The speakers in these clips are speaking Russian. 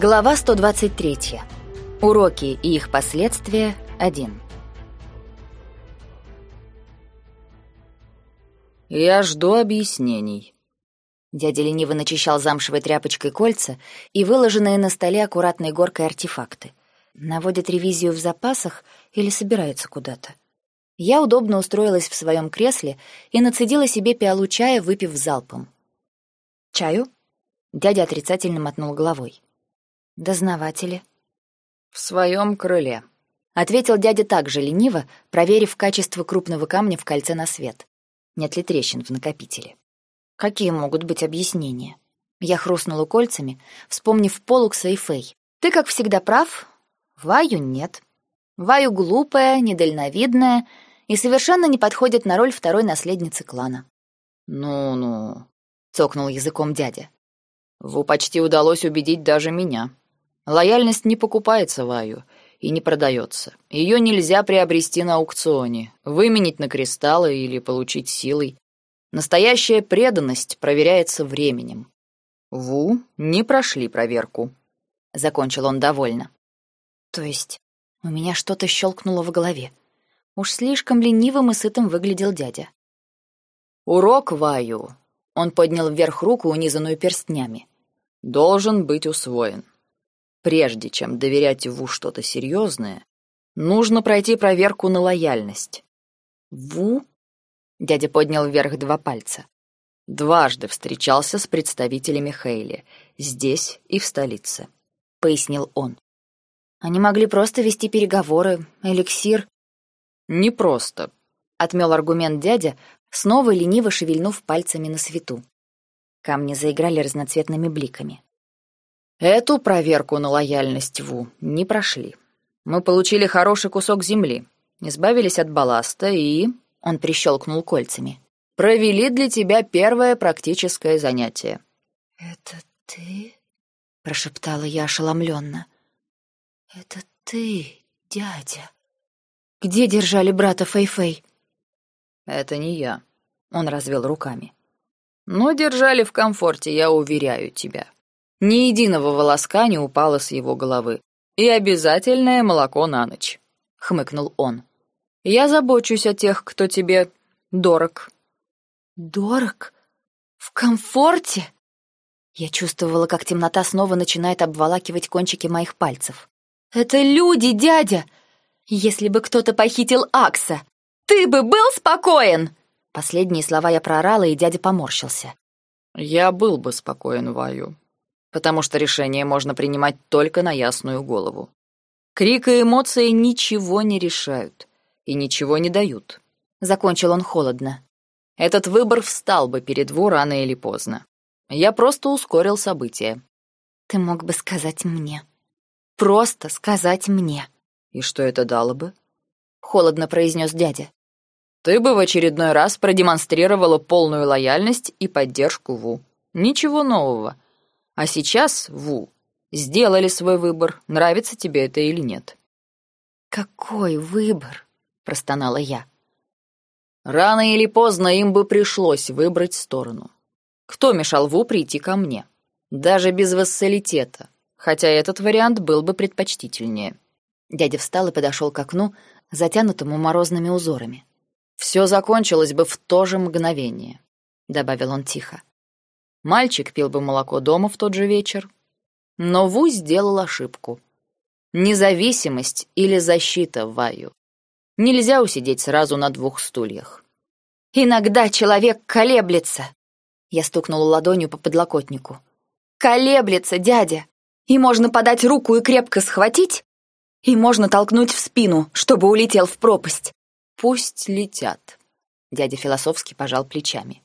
Глава 123. Уроки и их последствия 1. «Я жду объяснений». Дядя лениво начищал замшевой тряпочкой кольца и выложенные на столе аккуратной горкой артефакты. Наводит ревизию в запасах или собирается куда-то. Я удобно устроилась в своем кресле и нацедила себе пиалу чая, выпив залпом. «Чаю?» Дядя отрицательно мотнул головой. «Дознаватели?» «В своем крыле», — ответил дядя так же лениво, проверив качество крупного камня в кольце на свет. Нет ли трещин в накопителе? Какие могут быть объяснения? Я хрустнула кольцами, вспомнив Полукса и Фэй. «Ты, как всегда, прав. Ваю нет. Ваю глупая, недальновидная и совершенно не подходит на роль второй наследницы клана». «Ну-ну», — цокнул языком дядя. «Ву почти удалось убедить даже меня. Лояльность не покупается Ваю и не продается. Ее нельзя приобрести на аукционе, выменить на кристаллы или получить силой. Настоящая преданность проверяется временем. Ву не прошли проверку. Закончил он довольно. То есть у меня что-то щелкнуло в голове. Уж слишком ленивым и сытым выглядел дядя. Урок Ваю. Он поднял вверх руку, унизанную перстнями. Должен быть усвоен. Прежде чем доверять Ву что-то серьезное, нужно пройти проверку на лояльность. Ву? Дядя поднял вверх два пальца. Дважды встречался с представителями Хейли, здесь и в столице, пояснил он. Они могли просто вести переговоры, эликсир. Не просто, отмел аргумент дядя, снова лениво шевельнув пальцами на свету. Камни заиграли разноцветными бликами. Эту проверку на лояльность Ву не прошли. Мы получили хороший кусок земли, избавились от балласта и... Он прищелкнул кольцами. Провели для тебя первое практическое занятие. «Это ты?» — прошептала я ошеломленно. «Это ты, дядя?» «Где держали брата Фэй-Фэй?» «Это не я», — он развел руками. «Но держали в комфорте, я уверяю тебя. Ни единого волоска не упало с его головы. И обязательное молоко на ночь», — хмыкнул он. «Я забочусь о тех, кто тебе дорог». «Дорог? В комфорте?» Я чувствовала, как темнота снова начинает обволакивать кончики моих пальцев. «Это люди, дядя! Если бы кто-то похитил Акса, ты бы был спокоен!» Последние слова я проорала, и дядя поморщился. «Я был бы спокоен, Ваю, потому что решение можно принимать только на ясную голову. Крик и эмоции ничего не решают и ничего не дают. Закончил он холодно. Этот выбор встал бы перед Ву рано или поздно. Я просто ускорил события. Ты мог бы сказать мне. Просто сказать мне. И что это дало бы? Холодно произнес дядя. Ты бы в очередной раз продемонстрировала полную лояльность и поддержку Ву. Ничего нового. А сейчас, Ву, сделали свой выбор, нравится тебе это или нет. «Какой выбор?» — простонала я. Рано или поздно им бы пришлось выбрать сторону. Кто мешал Ву прийти ко мне? Даже без вассалитета, хотя этот вариант был бы предпочтительнее. Дядя встал и подошел к окну, затянутому морозными узорами. «Все закончилось бы в то же мгновение», — добавил он тихо. Мальчик пил бы молоко дома в тот же вечер. Но Ву сделал ошибку. Независимость или защита Ваю. Нельзя усидеть сразу на двух стульях. «Иногда человек колеблется!» Я стукнула ладонью по подлокотнику. «Колеблется, дядя! И можно подать руку и крепко схватить, и можно толкнуть в спину, чтобы улетел в пропасть». «Пусть летят», — дядя философски пожал плечами.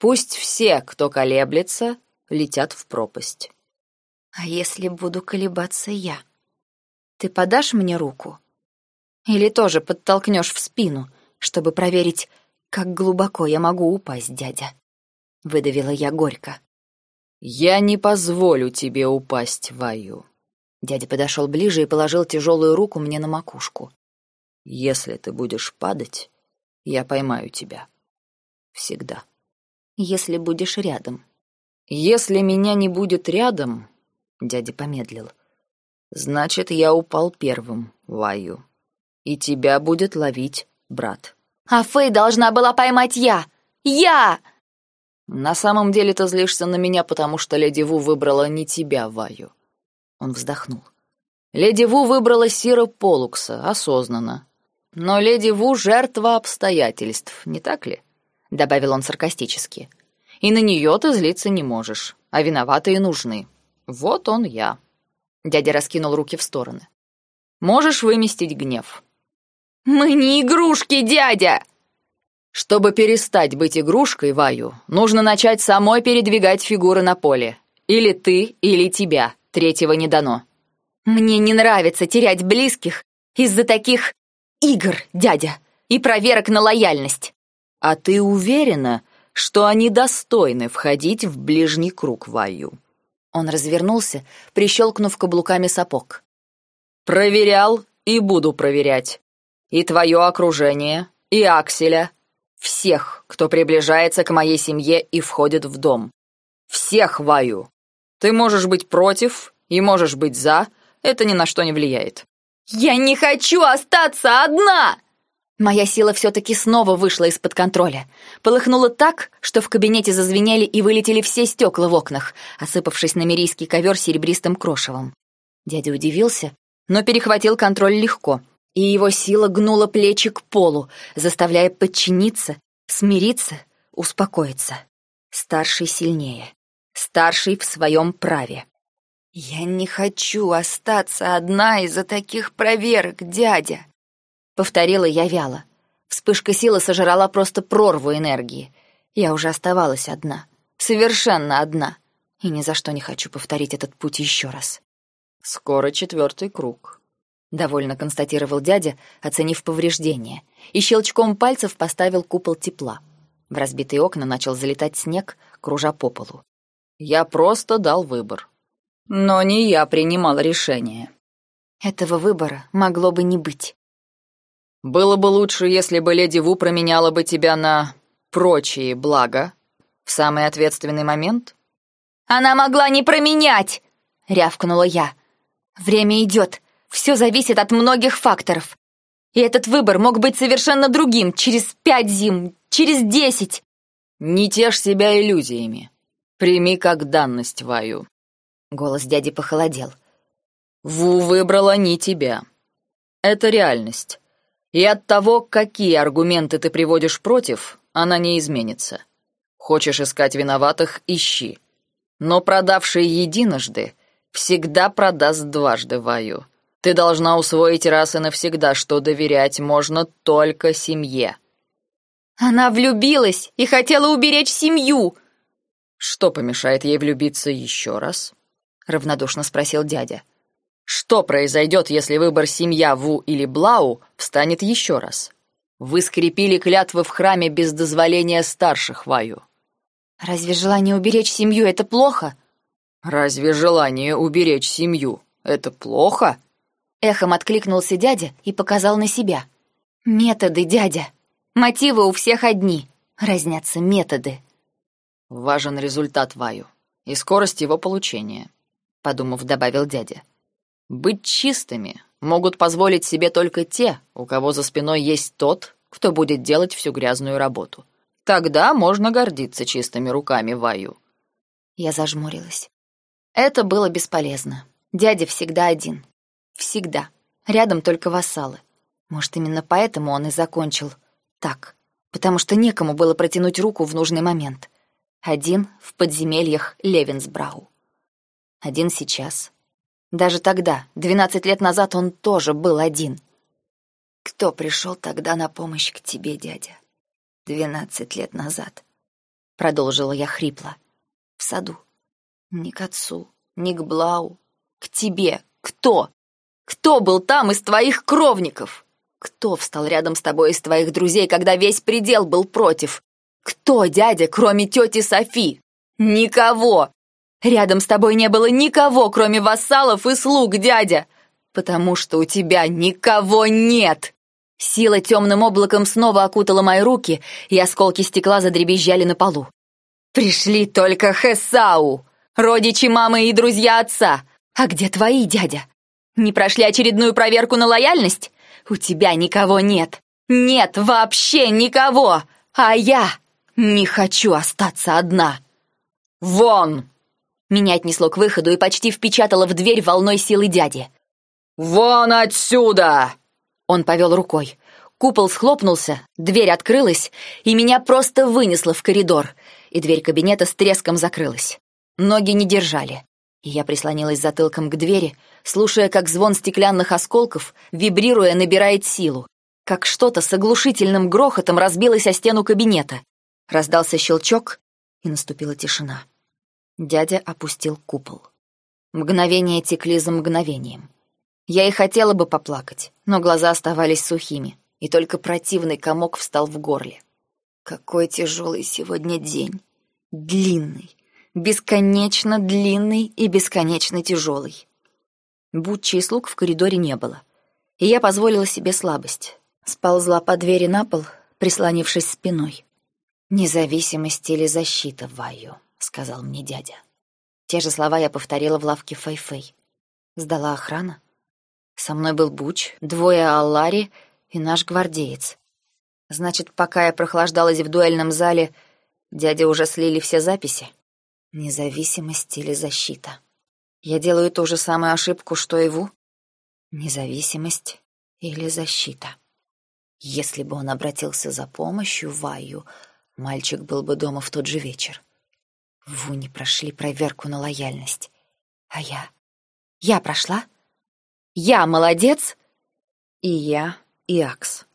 Пусть все, кто колеблется, летят в пропасть. А если буду колебаться я? Ты подашь мне руку? Или тоже подтолкнешь в спину, чтобы проверить, как глубоко я могу упасть, дядя? Выдавила я горько. Я не позволю тебе упасть, Ваю. Дядя подошел ближе и положил тяжелую руку мне на макушку. Если ты будешь падать, я поймаю тебя. Всегда если будешь рядом. Если меня не будет рядом, Дядя помедлил. Значит, я упал первым, Ваю. И тебя будет ловить брат. А Фэй должна была поймать я. Я! На самом деле ты злишься на меня, потому что леди Ву выбрала не тебя, Ваю. Он вздохнул. Леди Ву выбрала Сира Полукса осознанно. Но леди Ву жертва обстоятельств, не так ли? Добавил он саркастически. И на нее ты злиться не можешь, а виноватые нужны. Вот он я. Дядя раскинул руки в стороны. Можешь выместить гнев. Мы не игрушки, дядя! Чтобы перестать быть игрушкой, Ваю, нужно начать самой передвигать фигуры на поле. Или ты, или тебя. Третьего не дано. Мне не нравится терять близких из-за таких игр, дядя, и проверок на лояльность. А ты уверена, что они достойны входить в ближний круг Ваю? Он развернулся, прищелкнув каблуками сапог. Проверял и буду проверять. И твое окружение, и Акселя, всех, кто приближается к моей семье и входит в дом. Всех ваю. Ты можешь быть против и можешь быть за, это ни на что не влияет. Я не хочу остаться одна! Моя сила все-таки снова вышла из-под контроля. Полыхнула так, что в кабинете зазвенели и вылетели все стекла в окнах, осыпавшись на мирийский ковер серебристым крошевом. Дядя удивился, но перехватил контроль легко, и его сила гнула плечи к полу, заставляя подчиниться, смириться, успокоиться. Старший сильнее, старший в своем праве. «Я не хочу остаться одна из-за таких проверок, дядя», — повторила я вяло. Вспышка силы сожрала просто прорву энергии. Я уже оставалась одна, совершенно одна, и ни за что не хочу повторить этот путь еще раз. «Скоро четвертый круг», — довольно констатировал дядя, оценив повреждения, и щелчком пальцев поставил купол тепла. В разбитые окна начал залетать снег, кружа по полу. «Я просто дал выбор. Но не я принимал решение». Этого выбора могло бы не быть. «Было бы лучше, если бы леди Ву променяла бы тебя на прочие блага в самый ответственный момент?» «Она могла не променять!» — рявкнула я. «Время идет. Все зависит от многих факторов. И этот выбор мог быть совершенно другим через пять зим, через десять. Не тешь себя иллюзиями. Прими как данность Ваю. Голос дяди похолодел. Ву выбрала не тебя. Это реальность. И от того, какие аргументы ты приводишь против, она не изменится. Хочешь искать виноватых — ищи. Но продавший единожды всегда продаст дважды Ваю. Ты должна усвоить раз и навсегда, что доверять можно только семье. Она влюбилась и хотела уберечь семью. Что помешает ей влюбиться еще раз? Равнодушно спросил дядя. Что произойдет, если выбор семья Ву или Блау встанет еще раз? Вы скрепили клятвы в храме без дозволения старших Ваю. Разве желание уберечь семью — это плохо? Разве желание уберечь семью — это плохо? Эхом откликнулся дядя и показал на себя. «Методы, дядя. Мотивы у всех одни. Разнятся методы». «Важен результат Ваю и скорость его получения», — подумав, добавил дядя. «Быть чистыми могут позволить себе только те, у кого за спиной есть тот, кто будет делать всю грязную работу. Тогда можно гордиться чистыми руками Ваю». Я зажмурилась. Это было бесполезно. Дядя всегда один. Всегда. Рядом только вассалы. Может, именно поэтому он и закончил так. Потому что некому было протянуть руку в нужный момент. Один в подземельях Левенсбрау. Один сейчас. Даже тогда, двенадцать лет назад, он тоже был один. Кто пришел тогда на помощь к тебе, дядя? Двенадцать лет назад. Продолжила я хрипло. В саду. Ни к отцу, ни к Блау. К тебе. Кто? Кто был там из твоих кровников? Кто встал рядом с тобой из твоих друзей, когда весь предел был против? Кто, дядя, кроме тети Софи? Никого! Рядом с тобой не было никого, кроме вассалов и слуг, дядя! Потому что у тебя никого нет!» Сила темным облаком снова окутала мои руки, и осколки стекла задребезжали на полу. «Пришли только Хесау, родичи мамы и друзья отца, А где твои, дядя? Не прошли очередную проверку на лояльность? У тебя никого нет. Нет вообще никого. А я не хочу остаться одна. Вон! Меня отнесло к выходу и почти впечатало в дверь волной силы дяди. «Вон отсюда!» Он повел рукой. Купол схлопнулся, дверь открылась, и меня просто вынесло в коридор, и дверь кабинета с треском закрылась. Ноги не держали, и я прислонилась затылком к двери, слушая, как звон стеклянных осколков, вибрируя, набирает силу, как что-то с оглушительным грохотом разбилось о стену кабинета. Раздался щелчок, и наступила тишина. Дядя опустил купол. Мгновения текли за мгновением. Я и хотела бы поплакать, но глаза оставались сухими, и только противный комок встал в горле. Какой тяжелый сегодня день. Длинный, бесконечно длинный и бесконечно тяжелый. Бутчи и слуг в коридоре не было, и я позволила себе слабость. Сползла по двери на пол, прислонившись спиной. «Независимость или защита, Ваю», — сказал мне дядя. Те же слова я повторила в лавке Фэй-Фэй. Сдала охрана. Со мной был Буч, двое Аллари и наш гвардеец. Значит, пока я прохлаждалась в дуэльном зале, дяде уже слили все записи. Независимость или защита. Я делаю ту же самую ошибку, что и Ву. Независимость или защита. Если бы он обратился за помощью Ваю, Мальчик был бы дома в тот же вечер. Ву не прошли проверку на лояльность. А я? Я прошла? Я молодец? И я, и Акс.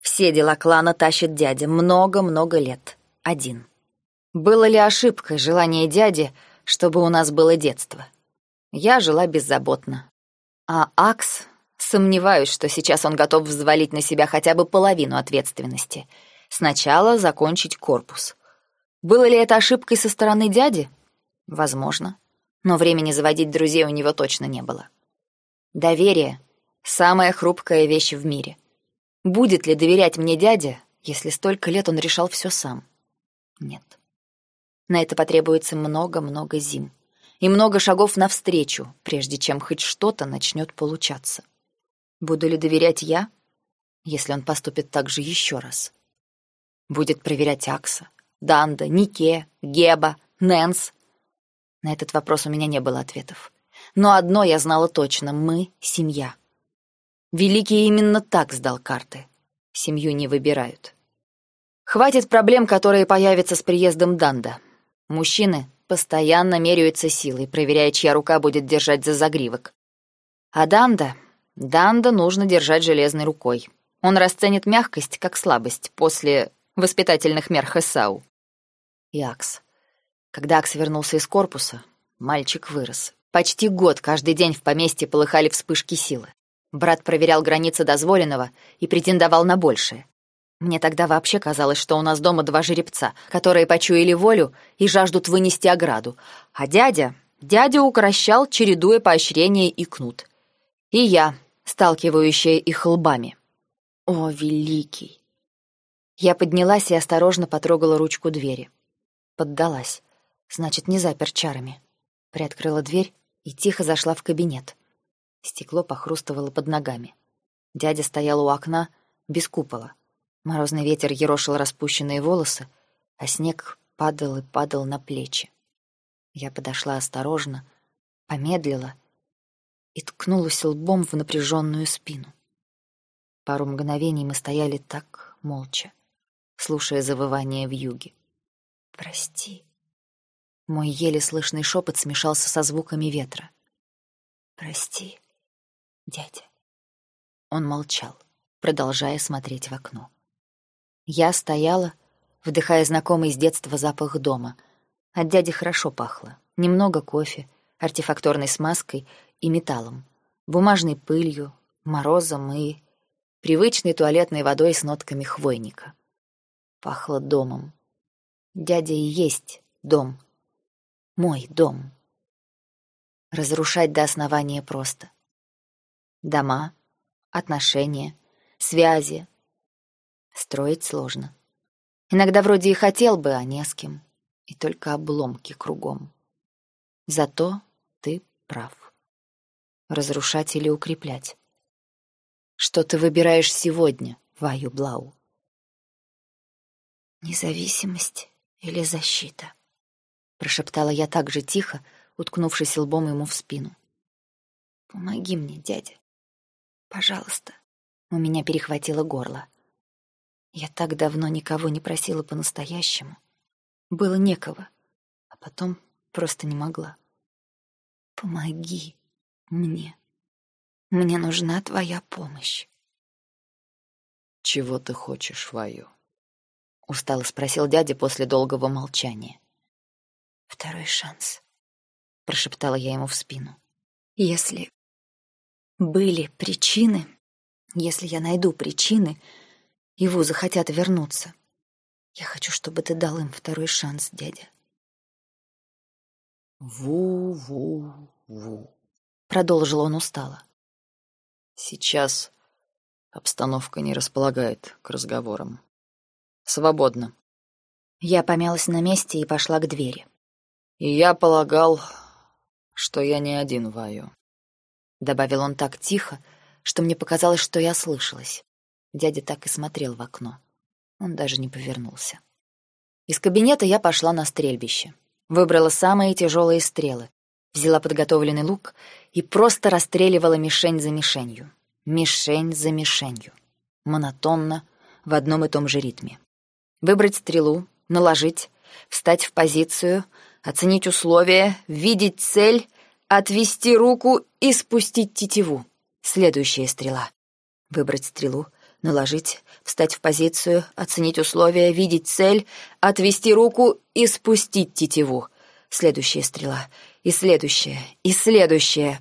Все дела клана тащит дядя много-много лет. Один. Было ли ошибкой желание дяди, чтобы у нас было детство? Я жила беззаботно. А Акс... Сомневаюсь, что сейчас он готов взвалить на себя хотя бы половину ответственности — Сначала закончить корпус. Было ли это ошибкой со стороны дяди? Возможно. Но времени заводить друзей у него точно не было. Доверие — самая хрупкая вещь в мире. Будет ли доверять мне дядя, если столько лет он решал все сам? Нет. На это потребуется много-много зим и много шагов навстречу, прежде чем хоть что-то начнет получаться. Буду ли доверять я, если он поступит так же еще раз? Будет проверять Акса, Данда, Нике, Геба, Нэнс. На этот вопрос у меня не было ответов. Но одно я знала точно — мы — семья. Великий именно так сдал карты. Семью не выбирают. Хватит проблем, которые появятся с приездом Данда. Мужчины постоянно меряются силой, проверяя, чья рука будет держать за загривок. А Данда... Данда нужно держать железной рукой. Он расценит мягкость как слабость после воспитательных мер Хесау. И Акс. Когда Акс вернулся из корпуса, мальчик вырос. Почти год каждый день в поместье полыхали вспышки силы. Брат проверял границы дозволенного и претендовал на большее. Мне тогда вообще казалось, что у нас дома два жеребца, которые почуяли волю и жаждут вынести ограду. А дядя... Дядя укращал, чередуя поощрение и кнут. И я, сталкивающая их лбами. О, великий! Я поднялась и осторожно потрогала ручку двери. Поддалась. Значит, не запер чарами. Приоткрыла дверь и тихо зашла в кабинет. Стекло похрустывало под ногами. Дядя стоял у окна, без купола. Морозный ветер ерошил распущенные волосы, а снег падал и падал на плечи. Я подошла осторожно, помедлила и ткнулась лбом в напряженную спину. Пару мгновений мы стояли так, молча слушая завывание в юге. «Прости». Мой еле слышный шепот смешался со звуками ветра. «Прости, дядя». Он молчал, продолжая смотреть в окно. Я стояла, вдыхая знакомый с детства запах дома. От дяди хорошо пахло. Немного кофе, артефакторной смазкой и металлом, бумажной пылью, морозом и привычной туалетной водой с нотками хвойника. Пахло домом. Дядя и есть дом. Мой дом. Разрушать до основания просто. Дома, отношения, связи. Строить сложно. Иногда вроде и хотел бы, а не с кем. И только обломки кругом. Зато ты прав. разрушать или укреплять. Что ты выбираешь сегодня, Ваю Блау? Независимость или защита? Прошептала я так же тихо, уткнувшись лбом ему в спину. Помоги мне, дядя. Пожалуйста. У меня перехватило горло. Я так давно никого не просила по-настоящему. Было некого, а потом просто не могла. Помоги мне. Мне нужна твоя помощь. Чего ты хочешь, Ваю? Устало спросил дядя после долгого молчания. Второй шанс, прошептала я ему в спину. Если были причины, если я найду причины, его захотят вернуться. Я хочу, чтобы ты дал им второй шанс, дядя. Ву-ву-ву. Продолжил он устало. Сейчас обстановка не располагает к разговорам. Свободно. Я помялась на месте и пошла к двери. И я полагал, что я не один ваю. Добавил он так тихо, что мне показалось, что я слышалась. Дядя так и смотрел в окно. Он даже не повернулся. Из кабинета я пошла на стрельбище. Выбрала самые тяжелые стрелы, взяла подготовленный лук и просто расстреливала мишень за мишенью. Мишень за мишенью. Монотонно, в одном и том же ритме. Выбрать стрелу, наложить, встать в позицию, оценить условия, видеть цель, отвести руку и спустить тетиву. Следующая стрела. Выбрать стрелу, наложить, встать в позицию, оценить условия, видеть цель, отвести руку и спустить тетиву. Следующая стрела. И следующая. И следующая.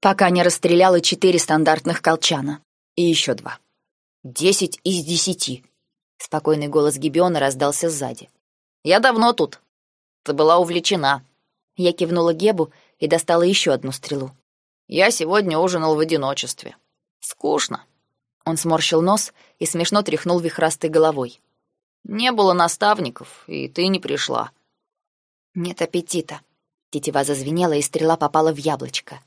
Пока не расстреляла четыре стандартных колчана. И еще два. Десять из десяти. Спокойный голос Гибиона раздался сзади. «Я давно тут. Ты была увлечена». Я кивнула Гебу и достала еще одну стрелу. «Я сегодня ужинал в одиночестве. Скучно. Он сморщил нос и смешно тряхнул вихрастой головой. «Не было наставников, и ты не пришла». «Нет аппетита». Тетива зазвенела, и стрела попала в яблочко.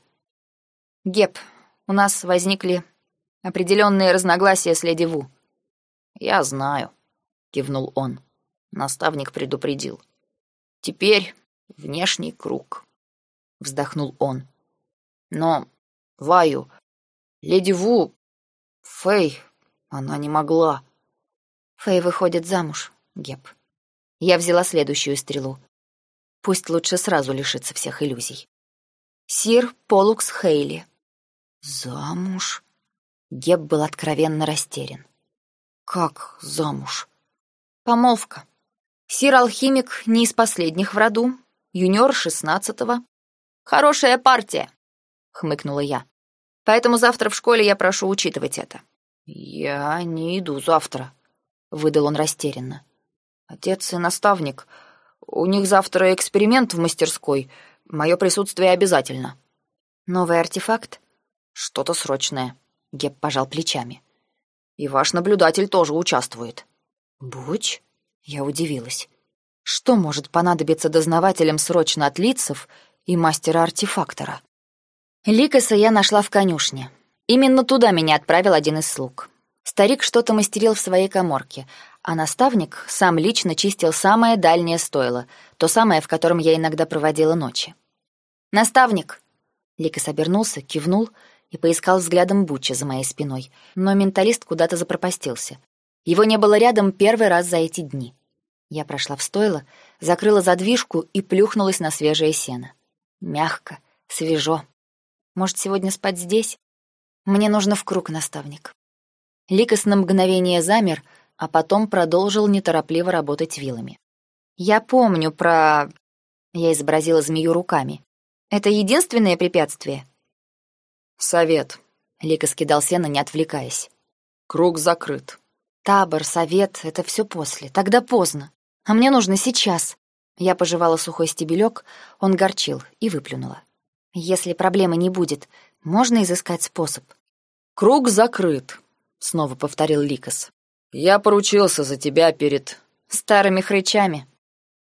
«Геп, у нас возникли определенные разногласия с леди Ву». «Я знаю», — кивнул он. Наставник предупредил. «Теперь внешний круг», — вздохнул он. «Но, Ваю, леди Ву Фэй, она не могла. Фэй выходит замуж, Геб. Я взяла следующую стрелу. Пусть лучше сразу лишится всех иллюзий. Сир Полукс Хейли. Замуж? Геб был откровенно растерян. Как замуж? Помолвка. Сир-алхимик не из последних в роду, юниор шестнадцатого. Хорошая партия, хмыкнула я. Поэтому завтра в школе я прошу учитывать это». «Я не иду завтра», — выдал он растерянно. «Отец и наставник. У них завтра эксперимент в мастерской. Мое присутствие обязательно». «Новый артефакт?» «Что-то срочное», — Геб пожал плечами. «И ваш наблюдатель тоже участвует». «Буч?» — я удивилась. «Что может понадобиться дознавателям срочно от лицев и мастера-артефактора?» Ликаса я нашла в конюшне. Именно туда меня отправил один из слуг. Старик что-то мастерил в своей коморке, а наставник сам лично чистил самое дальнее стойло, то самое, в котором я иногда проводила ночи. «Наставник!» Ликас обернулся, кивнул и поискал взглядом Буча за моей спиной, но менталист куда-то запропастился. Его не было рядом первый раз за эти дни. Я прошла в стойло, закрыла задвижку и плюхнулась на свежее сено. Мягко, свежо. Может, сегодня спать здесь? Мне нужно в круг, наставник. Ликос на мгновение замер, а потом продолжил неторопливо работать вилами. Я помню про... Я изобразила змею руками. Это единственное препятствие? Совет. Ликос кидал сено, не отвлекаясь. Круг закрыт. Табор, совет — это все после. Тогда поздно. А мне нужно сейчас. Я пожевала сухой стебелек, он горчил и выплюнула. Если проблемы не будет, можно изыскать способ. Круг закрыт, снова повторил Ликас. Я поручился за тебя перед старыми хрычами.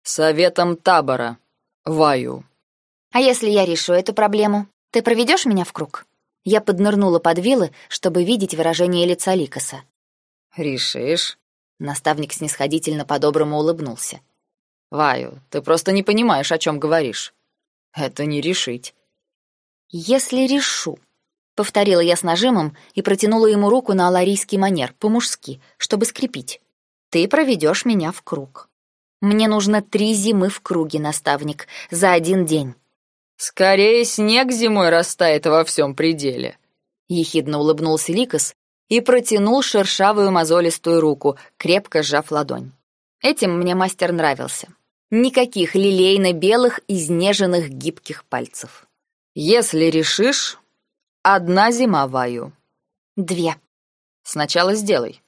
Советом табора. Ваю. А если я решу эту проблему, ты проведешь меня в круг? Я поднырнула под вилы, чтобы видеть выражение лица Ликоса. «Решишь?» Наставник снисходительно по-доброму улыбнулся. «Ваю, ты просто не понимаешь, о чем говоришь. Это не решить». «Если решу», — повторила я с нажимом и протянула ему руку на аларийский манер, по-мужски, чтобы скрепить. «Ты проведешь меня в круг. Мне нужно три зимы в круге, наставник, за один день». «Скорее снег зимой растает во всем пределе», — ехидно улыбнулся Ликос и протянул шершавую мозолистую руку, крепко сжав ладонь. Этим мне мастер нравился. Никаких лилейно-белых, изнеженных гибких пальцев. «Если решишь, одна зима ваю». «Две». «Сначала сделай».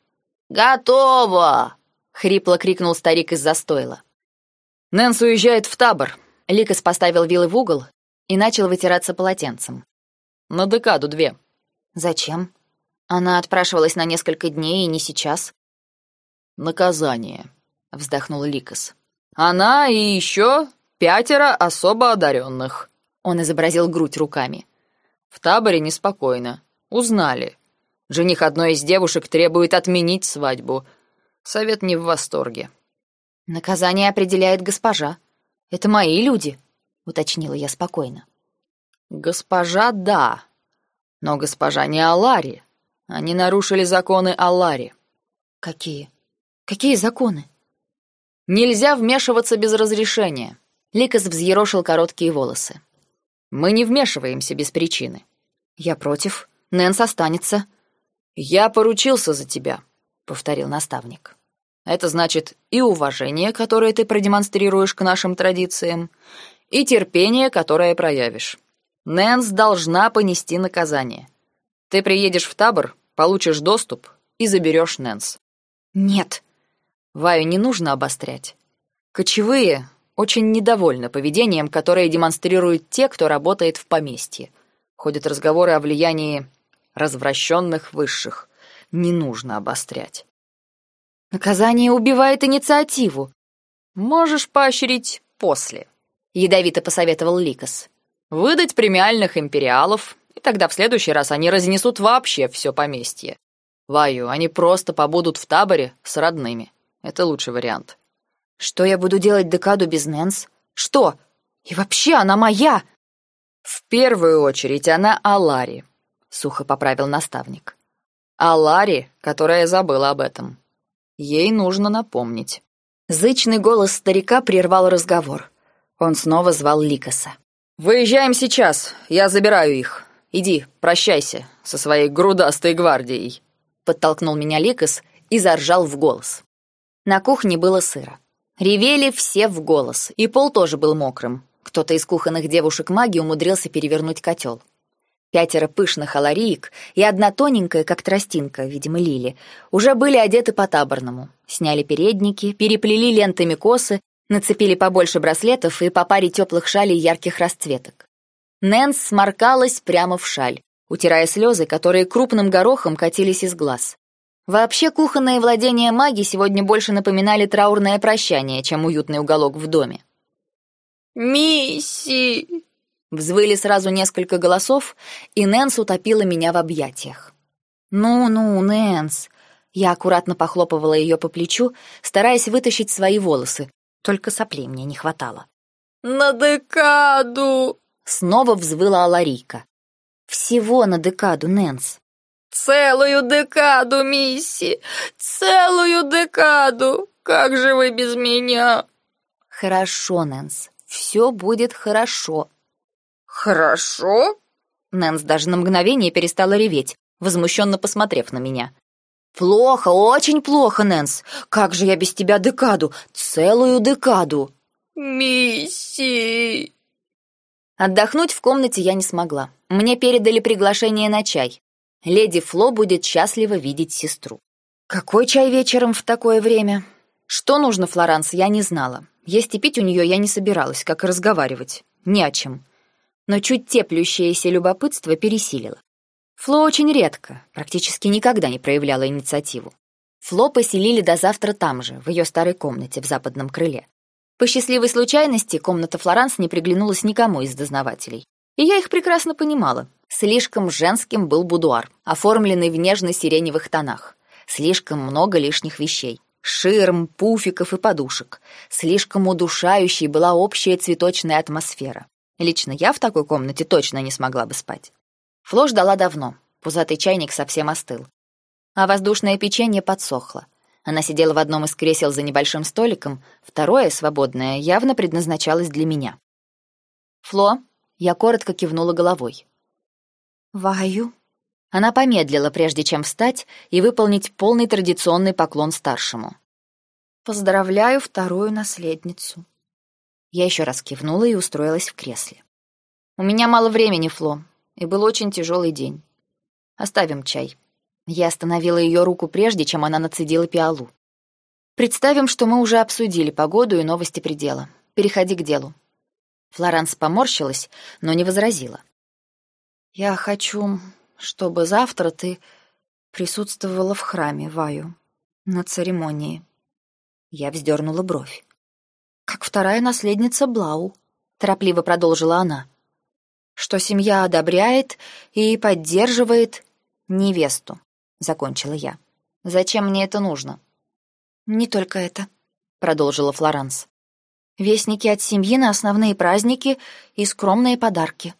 «Готово!» — хрипло крикнул старик из застойла. «Нэнс уезжает в табор». Ликос поставил вилы в угол и начал вытираться полотенцем. «На декаду две». «Зачем?» Она отпрашивалась на несколько дней и не сейчас. «Наказание», — вздохнул Ликос. «Она и еще пятеро особо одаренных». Он изобразил грудь руками. «В таборе неспокойно. Узнали. Жених одной из девушек требует отменить свадьбу. Совет не в восторге». «Наказание определяет госпожа. Это мои люди», — уточнила я спокойно. «Госпожа, да. Но госпожа не Алари. Они нарушили законы Аллари. Какие? Какие законы? Нельзя вмешиваться без разрешения. Ликас взъерошил короткие волосы. Мы не вмешиваемся без причины. Я против. Нэнс останется. Я поручился за тебя, повторил наставник. Это значит и уважение, которое ты продемонстрируешь к нашим традициям, и терпение, которое проявишь. Нэнс должна понести наказание. Ты приедешь в табор, получишь доступ и заберешь Нэнс. Нет. Ваю не нужно обострять. Кочевые очень недовольны поведением, которое демонстрируют те, кто работает в поместье. Ходят разговоры о влиянии развращенных высших. Не нужно обострять. Наказание убивает инициативу. Можешь поощрить после, ядовито посоветовал Ликос. Выдать премиальных империалов и тогда в следующий раз они разнесут вообще все поместье. Ваю, они просто побудут в таборе с родными. Это лучший вариант. Что я буду делать декаду без Нэнс? Что? И вообще она моя! В первую очередь она Алари, сухо поправил наставник. Алари, которая забыла об этом. Ей нужно напомнить. Зычный голос старика прервал разговор. Он снова звал Ликаса. «Выезжаем сейчас, я забираю их. Иди, прощайся со своей грудастой гвардией», — подтолкнул меня Ликос и заржал в голос. На кухне было сыро. Ревели все в голос, и пол тоже был мокрым. Кто-то из кухонных девушек маги умудрился перевернуть котел. Пятеро пышных алариек и одна тоненькая, как тростинка, видимо, Лили, уже были одеты по-таборному. Сняли передники, переплели лентами косы, нацепили побольше браслетов и по паре теплых шалей ярких расцветок. Нэнс сморкалась прямо в шаль, утирая слезы, которые крупным горохом катились из глаз. Вообще, кухонные владения маги сегодня больше напоминали траурное прощание, чем уютный уголок в доме. «Мисси!» Взвыли сразу несколько голосов, и Нэнс утопила меня в объятиях. «Ну-ну, Нэнс!» Я аккуратно похлопывала ее по плечу, стараясь вытащить свои волосы, только соплей мне не хватало. «На декаду!» Снова взвыла Аларийка. «Всего на декаду, Нэнс». «Целую декаду, Мисси! Целую декаду! Как же вы без меня?» «Хорошо, Нэнс, все будет хорошо». «Хорошо?» Нэнс даже на мгновение перестала реветь, возмущенно посмотрев на меня. «Плохо, очень плохо, Нэнс. Как же я без тебя декаду, целую декаду?» «Мисси!» Отдохнуть в комнате я не смогла. Мне передали приглашение на чай. Леди Фло будет счастлива видеть сестру. Какой чай вечером в такое время? Что нужно Флоранс, я не знала. Есть и пить у нее я не собиралась, как и разговаривать. Ни о чем. Но чуть теплющееся любопытство пересилило. Фло очень редко, практически никогда не проявляла инициативу. Фло поселили до завтра там же, в ее старой комнате в западном крыле. По счастливой случайности комната Флоранс не приглянулась никому из дознавателей. И я их прекрасно понимала. Слишком женским был будуар, оформленный в нежно-сиреневых тонах. Слишком много лишних вещей. Ширм, пуфиков и подушек. Слишком удушающей была общая цветочная атмосфера. Лично я в такой комнате точно не смогла бы спать. Фло ждала давно. Пузатый чайник совсем остыл. А воздушное печенье подсохло. Она сидела в одном из кресел за небольшим столиком, второе, свободное, явно предназначалось для меня. «Фло?» Я коротко кивнула головой. «Ваю?» Она помедлила, прежде чем встать и выполнить полный традиционный поклон старшему. «Поздравляю вторую наследницу». Я еще раз кивнула и устроилась в кресле. «У меня мало времени, Фло, и был очень тяжелый день. Оставим чай». Я остановила ее руку прежде, чем она нацедила пиалу. «Представим, что мы уже обсудили погоду и новости предела. Переходи к делу». Флоранс поморщилась, но не возразила. «Я хочу, чтобы завтра ты присутствовала в храме, Ваю, на церемонии». Я вздернула бровь. «Как вторая наследница Блау», — торопливо продолжила она. «Что семья одобряет и поддерживает невесту», — закончила я. «Зачем мне это нужно?» «Не только это», — продолжила Флоранс. «Вестники от семьи на основные праздники и скромные подарки».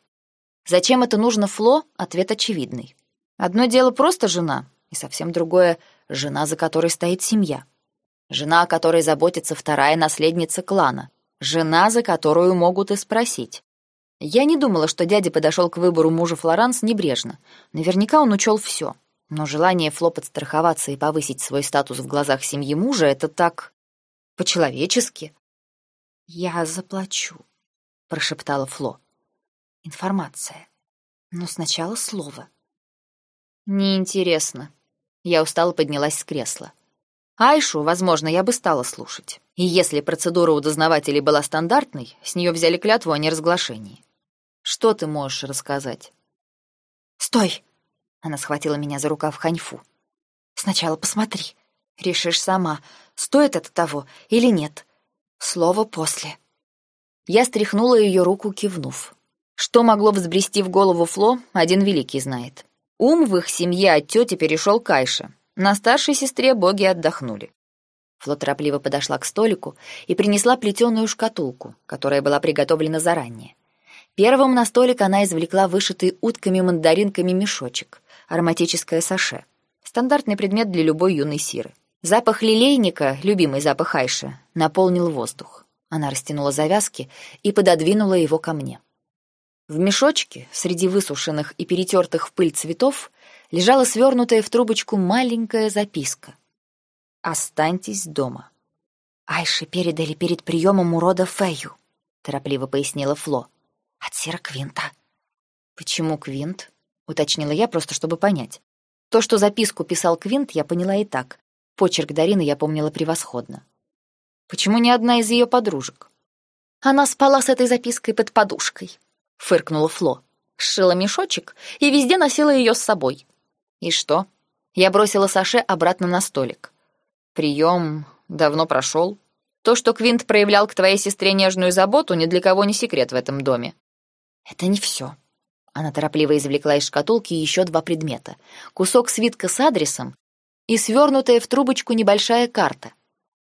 Зачем это нужно Фло? Ответ очевидный. Одно дело просто жена, и совсем другое — жена, за которой стоит семья. Жена, о которой заботится вторая наследница клана. Жена, за которую могут и спросить. Я не думала, что дядя подошел к выбору мужа Флоранс небрежно. Наверняка он учел все. Но желание Фло подстраховаться и повысить свой статус в глазах семьи мужа — это так... по-человечески. «Я заплачу», — прошептала Фло. «Информация. Но сначала слово». «Неинтересно». Я устало поднялась с кресла. Айшу, возможно, я бы стала слушать. И если процедура у дознавателей была стандартной, с нее взяли клятву о неразглашении. Что ты можешь рассказать? «Стой!» Она схватила меня за рукав Ханьфу. «Сначала посмотри. Решишь сама, стоит это того или нет. Слово после». Я стряхнула ее руку, кивнув. Что могло взбрести в голову Фло, один великий знает. Ум в их семье от тети перешел к Айше. На старшей сестре боги отдохнули. Фло торопливо подошла к столику и принесла плетеную шкатулку, которая была приготовлена заранее. Первым на столик она извлекла вышитый утками-мандаринками мешочек ароматическое саше. Стандартный предмет для любой юной сиры. Запах лилейника, любимый запах Айши, наполнил воздух. Она растянула завязки и пододвинула его ко мне. В мешочке, среди высушенных и перетертых в пыль цветов, лежала свернутая в трубочку маленькая записка. «Останьтесь дома». «Айши передали перед приемом урода Фэю», — торопливо пояснила Фло. «От Сера Квинта». «Почему Квинт?» — уточнила я, просто чтобы понять. То, что записку писал Квинт, я поняла и так. Почерк Дарины я помнила превосходно. Почему ни одна из ее подружек? Она спала с этой запиской под подушкой, — фыркнула Фло. Сшила мешочек и везде носила ее с собой. И что? Я бросила Саше обратно на столик. Прием давно прошел. То, что Квинт проявлял к твоей сестре нежную заботу, ни для кого не секрет в этом доме. Это не все. Она торопливо извлекла из шкатулки еще два предмета. Кусок свитка с адресом и свернутая в трубочку небольшая карта.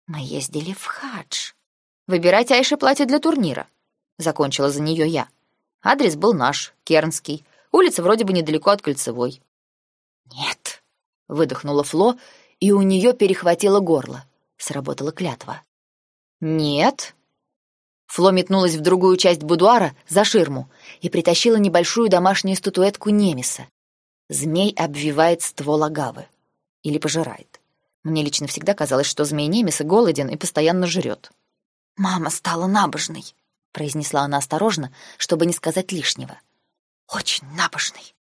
«Мы ездили в хадж». «Выбирать Айше платье для турнира», — закончила за нее я. Адрес был наш, Кернский. Улица вроде бы недалеко от Кольцевой. «Нет», — выдохнула Фло, и у нее перехватило горло. Сработала клятва. «Нет», Фло метнулась в другую часть будуара, за ширму, и притащила небольшую домашнюю статуэтку Немеса. Змей обвивает ствол агавы. Или пожирает. Мне лично всегда казалось, что змей Немеса голоден и постоянно жрет. «Мама стала набожной», — произнесла она осторожно, чтобы не сказать лишнего. «Очень набожной».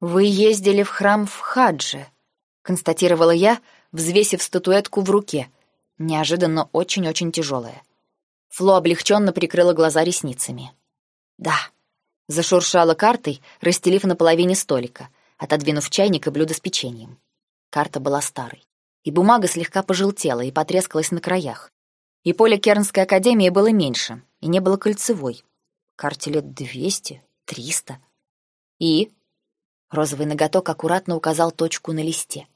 «Вы ездили в храм в Хадже», — констатировала я, взвесив статуэтку в руке, неожиданно очень-очень тяжелая. Фло облегченно прикрыла глаза ресницами. «Да», — зашуршала картой, расстелив на половине столика, отодвинув чайник и блюдо с печеньем. Карта была старой, и бумага слегка пожелтела и потрескалась на краях. И поле Кернской академии было меньше, и не было кольцевой. Карте лет двести, триста. «И?» Розовый ноготок аккуратно указал точку на листе.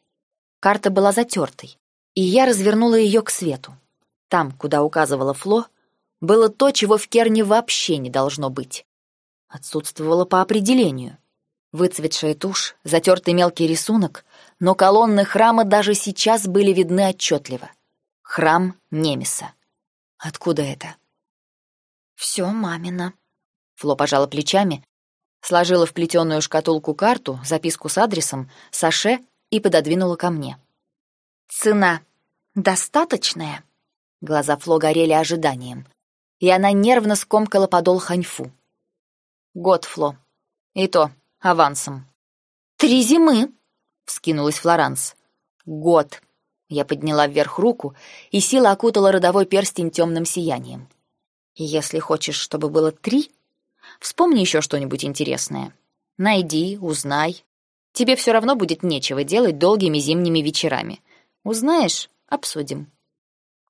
Карта была затертой, и я развернула ее к свету. Там, куда указывала Фло, было то, чего в Керне вообще не должно быть. Отсутствовало по определению. Выцветшая тушь, затертый мелкий рисунок, но колонны храма даже сейчас были видны отчетливо. Храм Немеса. Откуда это? Все мамина. Фло пожала плечами, сложила в плетеную шкатулку карту, записку с адресом, саше и пододвинула ко мне. «Цена достаточная?» Глаза Фло горели ожиданием, и она нервно скомкала подол ханьфу. «Год, Фло. И то, авансом». «Три зимы!» — вскинулась Флоранс. «Год!» Я подняла вверх руку, и сила окутала родовой перстень темным сиянием. «Если хочешь, чтобы было три, вспомни еще что-нибудь интересное. Найди, узнай. Тебе все равно будет нечего делать долгими зимними вечерами. Узнаешь — обсудим».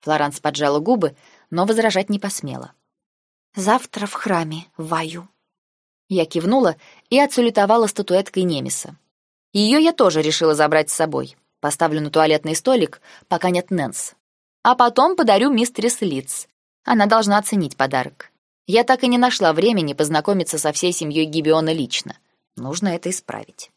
Флоранс поджала губы, но возражать не посмела. «Завтра в храме, Ваю». Я кивнула и отсулетовала статуэткой Немеса. Ее я тоже решила забрать с собой. Поставлю на туалетный столик, пока нет Нэнс. А потом подарю мистерис Литц. Она должна оценить подарок. Я так и не нашла времени познакомиться со всей семьей Гибиона лично. Нужно это исправить.